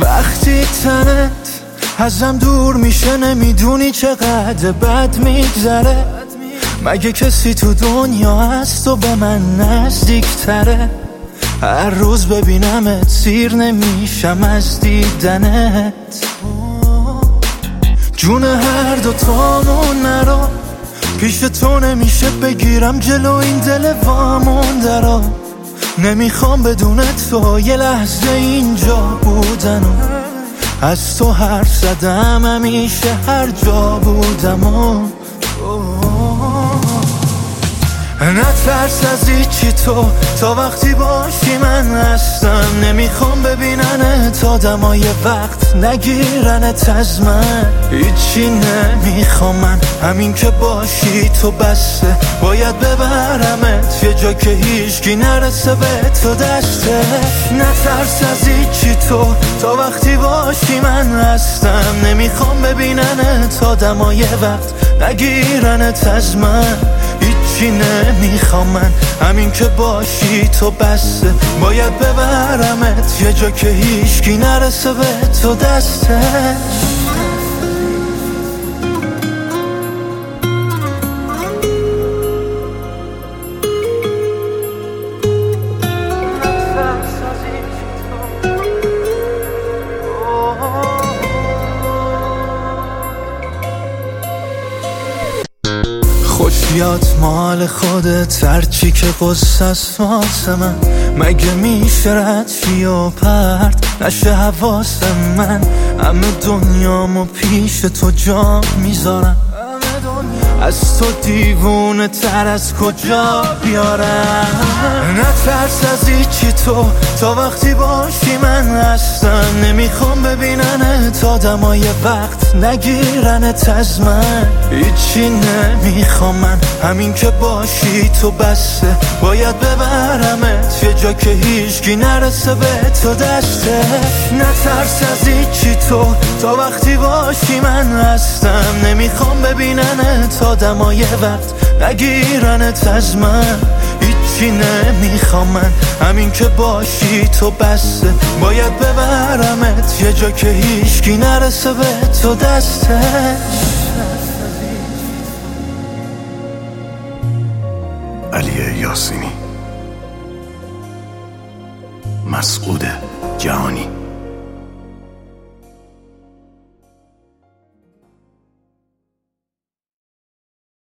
وقتی تنت ازم دور میشه نمی‌دونی چقدر بد میگذره. مگه کسی تو دنیا هست و به من نزدیکتره؟ هر روز ببینمت سیر نمیشم از دیدنت. جون هر دو تامون نرو پیش تو نمیشه بگیرم جلو این دل وامون درا نمی‌خوام بدون تو یه لحظه اینجا از تو حرف زدم همیشه هر جا بودم و نترس از هیچی تو. تا وقتی باشی من هستم. نمی‌خوام ببینن تا دمای وقت. نگیرنت از من. هیچی نمی‌خوام من. همین که باشی تو بسته. باید ببرمت یه جا که هیچکی نرسه به تو دسته. نترس از هیچی تو. تا وقتی باشی من هستم. نمی‌خوام ببینن تا دمای وقت. نگیرنت از من. هیچی نمی‌خوام من. همین که باشی تو بسته. باید ببرمت. یه جا که هیچکی نرسه به تو دسته. خوشیات مال خودت هرچی که قصه واسه من. مگه میشه رد و پرد نشه حواس من. همه دنیامو پیش تو جا می‌ذارم. از تو دیوونه تر از کجا بیارم؟ نترس از هیچی تو. تا وقتی باشی من هستم. نمی‌خوام ببینن تا دمای وقت نگیرنت از من. هیچی نمی‌خوام من. همین که باشی تو بسته. باید ببرمت. یه جا که هیچکی نرسه به تو دسته. نترس از هیچی تو. تا وقتی باشی من هستم. نمی‌خوام ببینن تا دمای وقت نگیرنت از من. هیچی نمی‌خوام من. همین که باشی تو بسته. باید ببرمت. یه جا که هیچکی نرسه به تو دسته. علی یاسینی. مسعود جهانی.